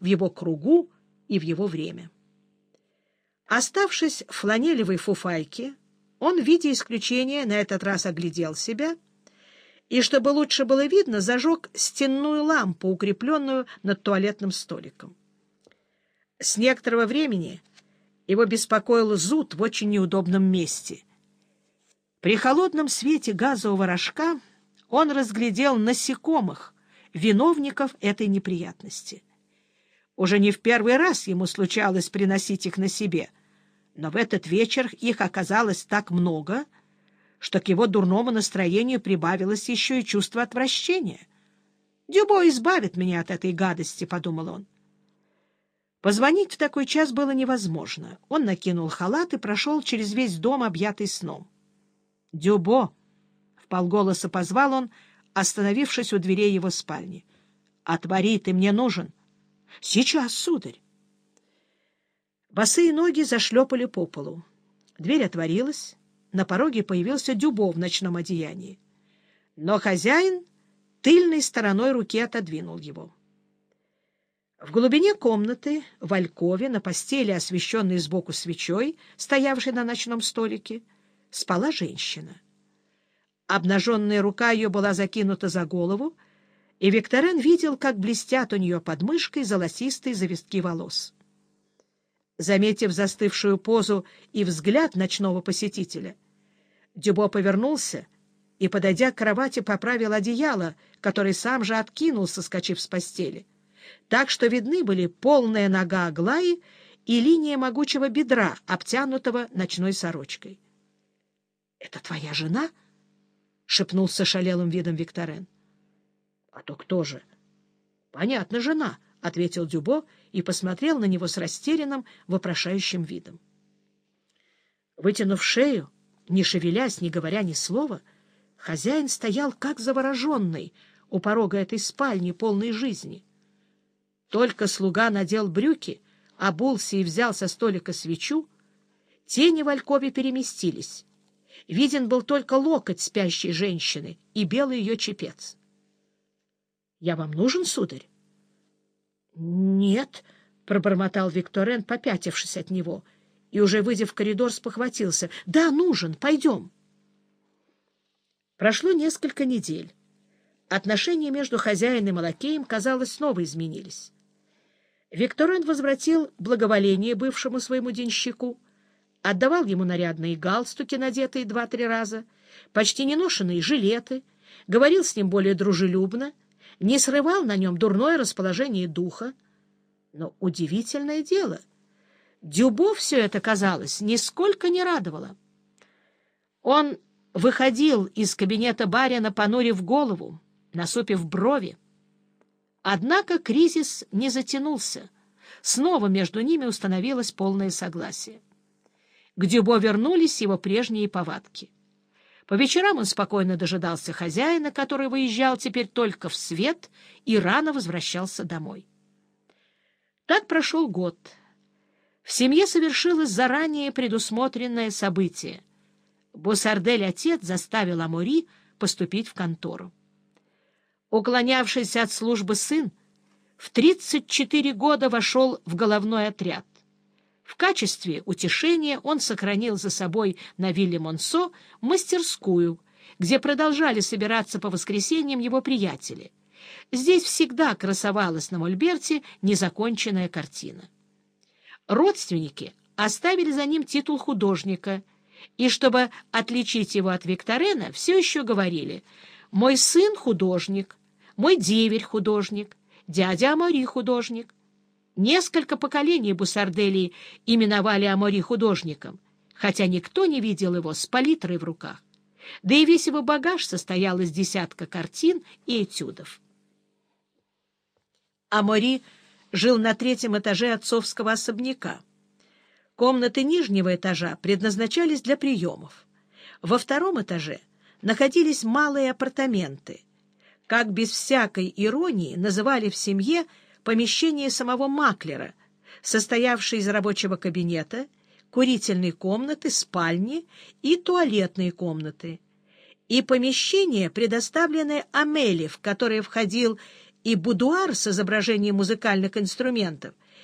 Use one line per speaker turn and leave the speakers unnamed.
в его кругу и в его время. Оставшись в фланелевой фуфайке, он в виде исключения на этот раз оглядел себя и, чтобы лучше было видно, зажег стенную лампу, укрепленную над туалетным столиком. С некоторого времени его беспокоил зуд в очень неудобном месте. При холодном свете газового рожка он разглядел насекомых, виновников этой неприятности. Уже не в первый раз ему случалось приносить их на себе, но в этот вечер их оказалось так много, что к его дурному настроению прибавилось еще и чувство отвращения. «Дюбо избавит меня от этой гадости», — подумал он. Позвонить в такой час было невозможно. Он накинул халат и прошел через весь дом, объятый сном. «Дюбо!» — вполголоса позвал он, остановившись у дверей его спальни. «Отвори, ты мне нужен!» «Сейчас, сударь!» Босые ноги зашлепали по полу. Дверь отворилась, на пороге появился Дюбо в ночном одеянии. Но хозяин тыльной стороной руки отодвинул его. В глубине комнаты, в алькове, на постели, освещенной сбоку свечой, стоявшей на ночном столике, спала женщина. Обнаженная рука ее была закинута за голову, и Викторен видел, как блестят у нее под мышкой золотистые завитки волос. Заметив застывшую позу и взгляд ночного посетителя, Дюбо повернулся и, подойдя к кровати, поправил одеяло, который сам же откинул, соскочив с постели, так что видны были полная нога Аглаи и линия могучего бедра, обтянутого ночной сорочкой. — Это твоя жена? — шепнул с ошалелым видом Викторен. — то кто же? — Понятно, жена, — ответил Дюбо и посмотрел на него с растерянным, вопрошающим видом. Вытянув шею, не шевелясь, не говоря ни слова, хозяин стоял как завороженный у порога этой спальни, полной жизни. Только слуга надел брюки, обулся и взял со столика свечу, тени в алькове переместились, Виден был только локоть спящей женщины и белый ее чепец. — Я вам нужен, сударь? — Нет, — пробормотал Викторен, попятившись от него, и, уже выйдя в коридор, спохватился. — Да, нужен, пойдем. Прошло несколько недель. Отношения между хозяином и лакеем, казалось, снова изменились. Викторен возвратил благоволение бывшему своему денщику, отдавал ему нарядные галстуки, надетые два-три раза, почти неношенные жилеты, говорил с ним более дружелюбно, не срывал на нем дурное расположение духа. Но удивительное дело, Дюбо все это, казалось, нисколько не радовало. Он выходил из кабинета барина, понурив голову, насупив брови. Однако кризис не затянулся. Снова между ними установилось полное согласие. К Дюбо вернулись его прежние повадки. По вечерам он спокойно дожидался хозяина, который выезжал теперь только в свет и рано возвращался домой. Так прошел год. В семье совершилось заранее предусмотренное событие. Босардель-отец заставил Амори поступить в контору. Уклонявшийся от службы сын в 34 года вошел в головной отряд. В качестве утешения он сохранил за собой на вилле Монсо мастерскую, где продолжали собираться по воскресеньям его приятели. Здесь всегда красовалась на мольберте незаконченная картина. Родственники оставили за ним титул художника, и чтобы отличить его от Викторена, все еще говорили «мой сын художник», «мой деверь художник», «дядя Амари художник». Несколько поколений Бусарделии именовали Амори художником, хотя никто не видел его с палитрой в руках. Да и весь его багаж состоял из десятка картин и этюдов. Амори жил на третьем этаже отцовского особняка. Комнаты нижнего этажа предназначались для приемов. Во втором этаже находились малые апартаменты. Как без всякой иронии называли в семье помещение самого маклера, состоявшее из рабочего кабинета, курительной комнаты, спальни и туалетной комнаты, и помещение, предоставленное Амели, в которое входил и будуар с изображением музыкальных инструментов —